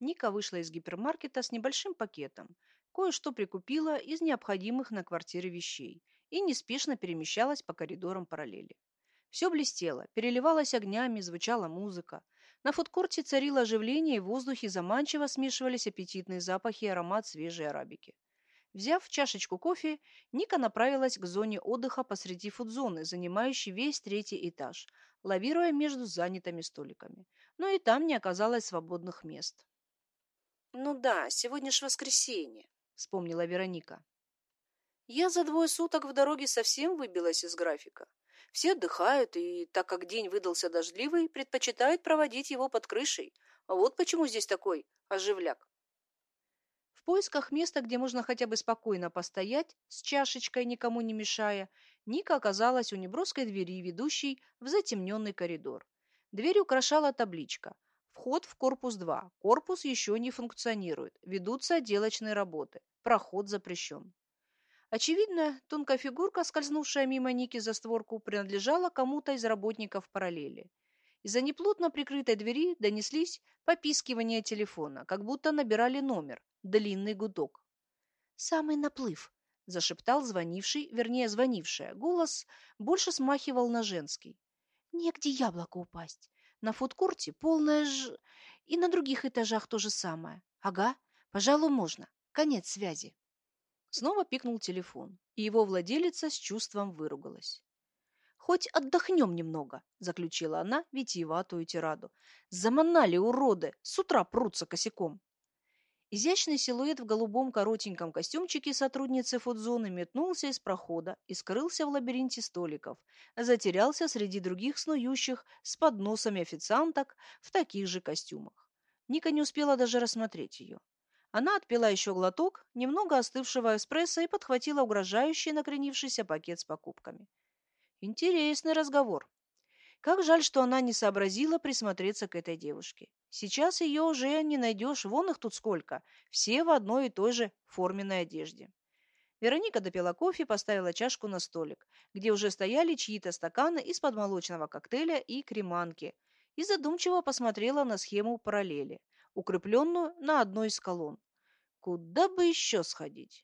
Ника вышла из гипермаркета с небольшим пакетом, кое-что прикупила из необходимых на квартире вещей и неспешно перемещалась по коридорам параллели. Все блестело, переливалось огнями, звучала музыка. На фудкорте царило оживление, и в воздухе заманчиво смешивались аппетитные запахи и аромат свежей арабики. Взяв чашечку кофе, Ника направилась к зоне отдыха посреди фудзоны, занимающей весь третий этаж, лавируя между занятыми столиками. Но и там не оказалось свободных мест. «Ну да, сегодня ж воскресенье», — вспомнила Вероника. «Я за двое суток в дороге совсем выбилась из графика. Все отдыхают, и, так как день выдался дождливый, предпочитают проводить его под крышей. А вот почему здесь такой оживляк. В поисках места, где можно хотя бы спокойно постоять, с чашечкой никому не мешая, Ника оказалась у неброской двери, ведущей в затемненный коридор. Дверь украшала табличка «Вход в корпус 2. Корпус еще не функционирует. Ведутся отделочные работы. Проход запрещен». Очевидно, тонкая фигурка, скользнувшая мимо Ники за створку, принадлежала кому-то из работников параллели. Из-за неплотно прикрытой двери донеслись попискивания телефона, как будто набирали номер, длинный гудок. «Самый наплыв», – зашептал звонивший, вернее, звонившая. Голос больше смахивал на женский. «Негде яблоко упасть. На фудкорте полная ж... И на других этажах то же самое. Ага, пожалуй, можно. Конец связи». Снова пикнул телефон, и его владелица с чувством выругалась. «Хоть отдохнем немного», – заключила она витиеватую тираду. «Заманали, уроды! С утра прутся косяком!» Изящный силуэт в голубом коротеньком костюмчике сотрудницы фудзоны метнулся из прохода и скрылся в лабиринте столиков, затерялся среди других снующих с подносами официанток в таких же костюмах. Ника не успела даже рассмотреть ее. Она отпила еще глоток, немного остывшего эспрессо и подхватила угрожающий накренившийся пакет с покупками. Интересный разговор. Как жаль, что она не сообразила присмотреться к этой девушке. Сейчас ее уже не найдешь, вон их тут сколько, все в одной и той же форменной одежде. Вероника допила кофе, поставила чашку на столик, где уже стояли чьи-то стаканы из-под молочного коктейля и креманки, и задумчиво посмотрела на схему параллели, укрепленную на одной из колонн. Куда бы еще сходить?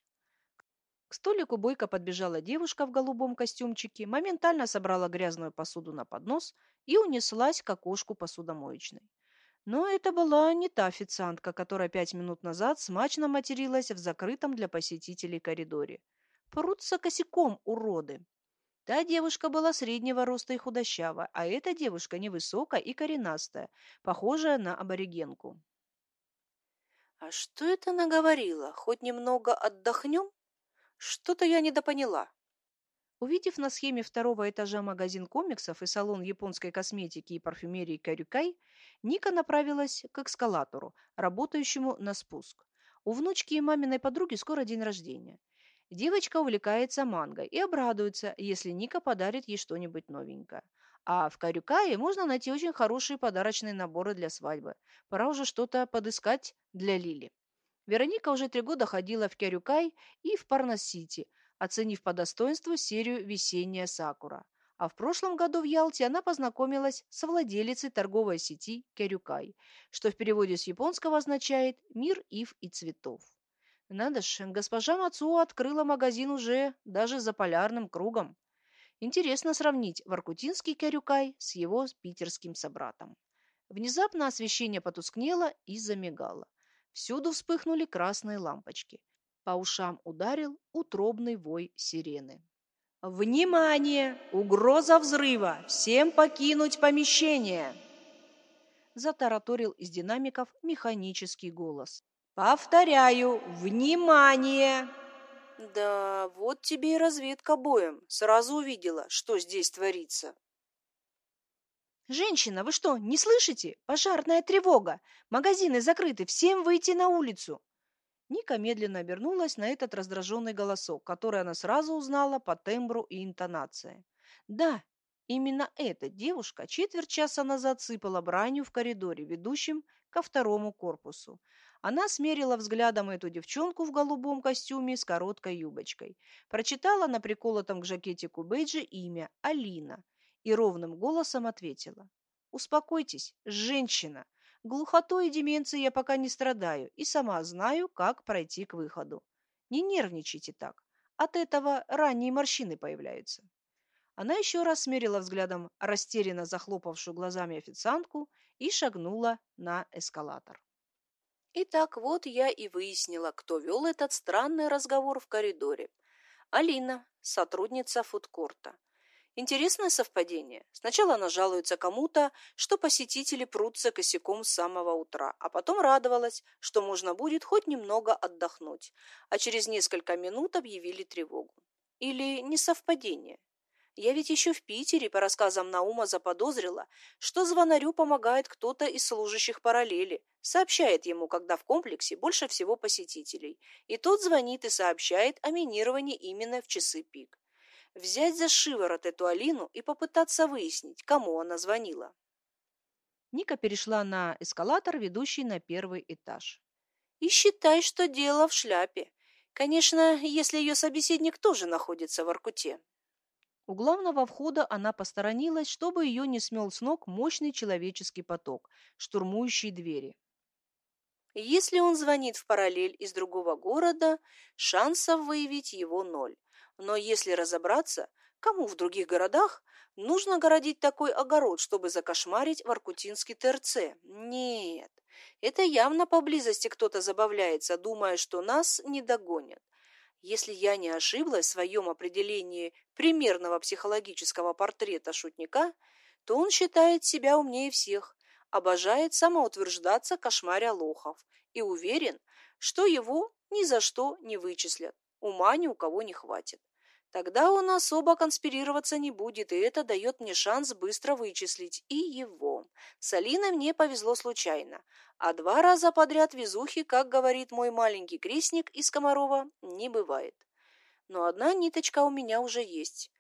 К столику бойко подбежала девушка в голубом костюмчике, моментально собрала грязную посуду на поднос и унеслась к окошку посудомоечной. Но это была не та официантка, которая пять минут назад смачно материлась в закрытом для посетителей коридоре. Прутся косяком, уроды! Та девушка была среднего роста и худощава, а эта девушка невысокая и коренастая, похожая на аборигенку. «А что это наговорила? Хоть немного отдохнем?» Что-то я недопоняла. Увидев на схеме второго этажа магазин комиксов и салон японской косметики и парфюмерии Карюкай, Ника направилась к эскалатору, работающему на спуск. У внучки и маминой подруги скоро день рождения. Девочка увлекается мангой и обрадуется, если Ника подарит ей что-нибудь новенькое. А в Карюкае можно найти очень хорошие подарочные наборы для свадьбы. Пора уже что-то подыскать для Лили. Вероника уже три года ходила в Кярюкай и в Парнас-Сити, оценив по достоинству серию «Весенняя Сакура». А в прошлом году в Ялте она познакомилась с владелицей торговой сети Кярюкай, что в переводе с японского означает «мир ив и цветов». Надо ж, госпожа Мацуо открыла магазин уже даже за полярным кругом. Интересно сравнить воркутинский Кярюкай с его питерским собратом. Внезапно освещение потускнело и замигало. Всюду вспыхнули красные лампочки. По ушам ударил утробный вой сирены. «Внимание! Угроза взрыва! Всем покинуть помещение!» Затараторил из динамиков механический голос. «Повторяю, внимание!» «Да, вот тебе и разведка боем. Сразу увидела, что здесь творится». «Женщина, вы что, не слышите? Пожарная тревога! Магазины закрыты, всем выйти на улицу!» Ника медленно обернулась на этот раздраженный голосок, который она сразу узнала по тембру и интонации. Да, именно эта девушка четверть часа назад сыпала бранью в коридоре, ведущем ко второму корпусу. Она смерила взглядом эту девчонку в голубом костюме с короткой юбочкой. Прочитала на приколотом к жакетику бейджи имя Алина и ровным голосом ответила. «Успокойтесь, женщина. Глухотой и деменцией я пока не страдаю и сама знаю, как пройти к выходу. Не нервничайте так. От этого ранние морщины появляются. Она еще раз смерила взглядом растерянно захлопавшую глазами официантку и шагнула на эскалатор. Итак, вот я и выяснила, кто вел этот странный разговор в коридоре. Алина, сотрудница фудкорта. Интересное совпадение. Сначала она жалуется кому-то, что посетители прутся косяком с самого утра, а потом радовалась, что можно будет хоть немного отдохнуть, а через несколько минут объявили тревогу. Или не совпадение. Я ведь еще в Питере, по рассказам Наума, заподозрила, что звонарю помогает кто-то из служащих параллели, сообщает ему, когда в комплексе больше всего посетителей, и тот звонит и сообщает о минировании именно в часы пик. Взять за шиворот эту Алину и попытаться выяснить, кому она звонила. Ника перешла на эскалатор, ведущий на первый этаж. И считай, что дело в шляпе. Конечно, если ее собеседник тоже находится в Аркуте. У главного входа она посторонилась, чтобы ее не смел с ног мощный человеческий поток, штурмующий двери. Если он звонит в параллель из другого города, шансов выявить его ноль. Но если разобраться, кому в других городах нужно городить такой огород, чтобы закошмарить Воркутинский ТРЦ? Нет, это явно поблизости кто-то забавляется, думая, что нас не догонят. Если я не ошиблась в своем определении примерного психологического портрета шутника, то он считает себя умнее всех, обожает самоутверждаться кошмаря лохов и уверен, что его ни за что не вычислят, ума ни у кого не хватит. Тогда он особо конспирироваться не будет, и это дает мне шанс быстро вычислить и его. С Алиной мне повезло случайно, а два раза подряд везухи, как говорит мой маленький крестник из Комарова, не бывает. Но одна ниточка у меня уже есть.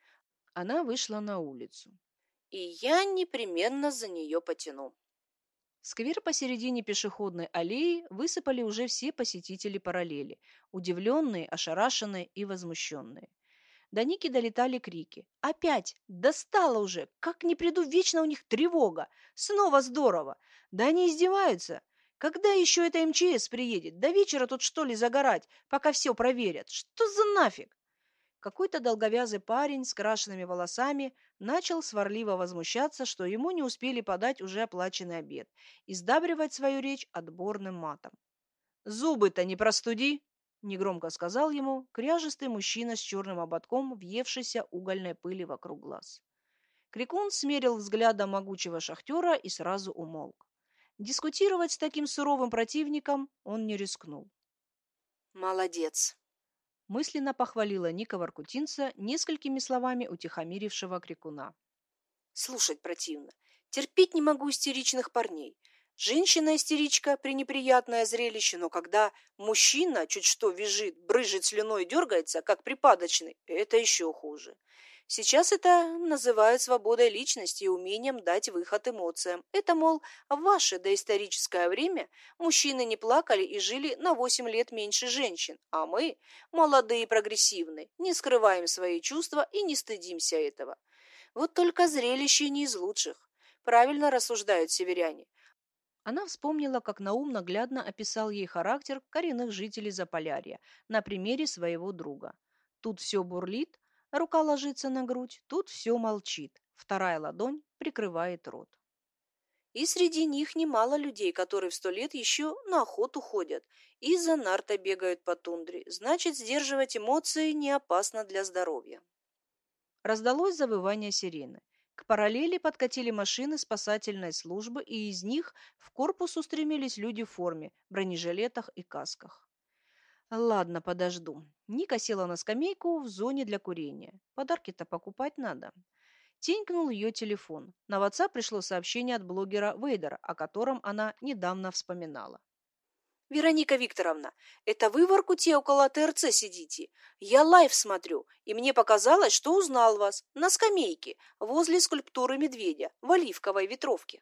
Она вышла на улицу. И я непременно за нее потяну. Сквер посередине пешеходной аллеи высыпали уже все посетители параллели, удивленные, ошарашенные и возмущенные. До Ники долетали крики. «Опять! Достало уже! Как не приду, вечно у них тревога! Снова здорово! Да они издеваются! Когда еще это МЧС приедет? До вечера тут что ли загорать, пока все проверят? Что за нафиг?» Какой-то долговязый парень с крашенными волосами начал сварливо возмущаться, что ему не успели подать уже оплаченный обед, и сдабривать свою речь отборным матом. «Зубы-то не простуди!» Негромко сказал ему кряжистый мужчина с черным ободком, въевшийся угольной пыли вокруг глаз. Крикун смерил взглядом могучего шахтера и сразу умолк. Дискутировать с таким суровым противником он не рискнул. «Молодец!» мысленно похвалила Ника Воркутинца несколькими словами утихомирившего крикуна. «Слушать противно. Терпеть не могу истеричных парней. Женщина-истеричка – пренеприятное зрелище, но когда мужчина чуть что визжит, брыжет слюной и дергается, как припадочный, это еще хуже. Сейчас это называют свободой личности и умением дать выход эмоциям. Это, мол, в ваше доисторическое время мужчины не плакали и жили на 8 лет меньше женщин, а мы, молодые и прогрессивные, не скрываем свои чувства и не стыдимся этого. Вот только зрелище не из лучших. Правильно рассуждают северяне. Она вспомнила, как Наум наглядно описал ей характер коренных жителей Заполярья на примере своего друга. Тут все бурлит, рука ложится на грудь, тут все молчит, вторая ладонь прикрывает рот. И среди них немало людей, которые в сто лет еще на охоту ходят и за нарта бегают по тундре. Значит, сдерживать эмоции не опасно для здоровья. Раздалось завывание сирены. К параллели подкатили машины спасательной службы, и из них в корпус устремились люди в форме, бронежилетах и касках. Ладно, подожду. Ника села на скамейку в зоне для курения. Подарки-то покупать надо. Тенькнул ее телефон. На WhatsApp пришло сообщение от блогера Вейдера, о котором она недавно вспоминала. Вероника Викторовна, это вы в Аркуте около ТРЦ сидите? Я live смотрю, и мне показалось, что узнал вас на скамейке возле скульптуры медведя в оливковой ветровке.